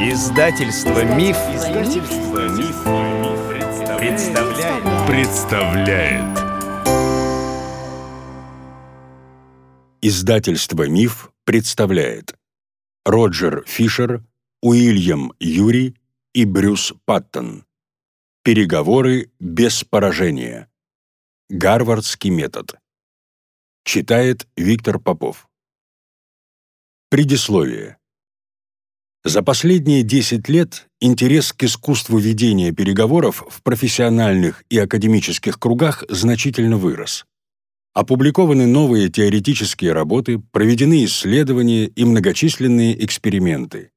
Издательство Миф, Издательство Миф, представляет. представляет. Издательство Миф представляет Роджер Фишер, Уильям Юри и Брюс Паттон. Переговоры без поражения. Гарвардский метод. Читает Виктор Попов. Предисловие. За последние 10 лет интерес к искусству ведения переговоров в профессиональных и академических кругах значительно вырос. Опубликованы новые теоретические работы, проведены исследования и многочисленные эксперименты.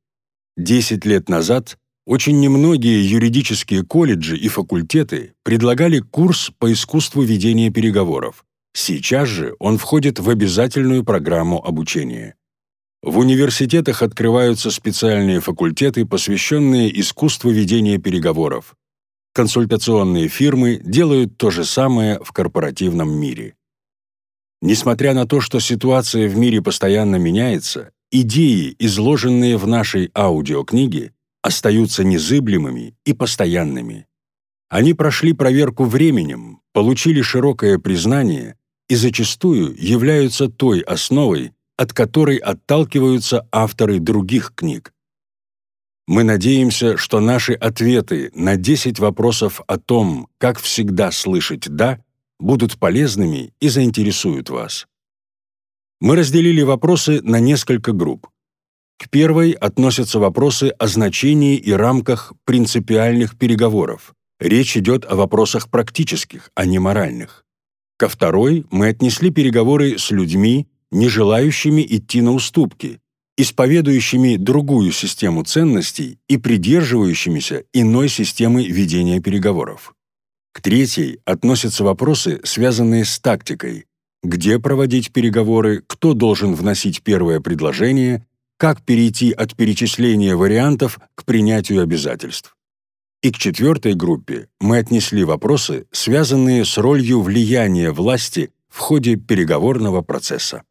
Десять лет назад очень немногие юридические колледжи и факультеты предлагали курс по искусству ведения переговоров. Сейчас же он входит в обязательную программу обучения. В университетах открываются специальные факультеты, посвященные искусству ведения переговоров. Консультационные фирмы делают то же самое в корпоративном мире. Несмотря на то, что ситуация в мире постоянно меняется, идеи, изложенные в нашей аудиокниге, остаются незыблемыми и постоянными. Они прошли проверку временем, получили широкое признание и зачастую являются той основой, от которой отталкиваются авторы других книг. Мы надеемся, что наши ответы на 10 вопросов о том, как всегда слышать «да», будут полезными и заинтересуют вас. Мы разделили вопросы на несколько групп. К первой относятся вопросы о значении и рамках принципиальных переговоров. Речь идет о вопросах практических, а не моральных. Ко второй мы отнесли переговоры с людьми, не желающими идти на уступки, исповедующими другую систему ценностей и придерживающимися иной системы ведения переговоров. К третьей относятся вопросы, связанные с тактикой, где проводить переговоры, кто должен вносить первое предложение, как перейти от перечисления вариантов к принятию обязательств. И к четвертой группе мы отнесли вопросы, связанные с ролью влияния власти в ходе переговорного процесса.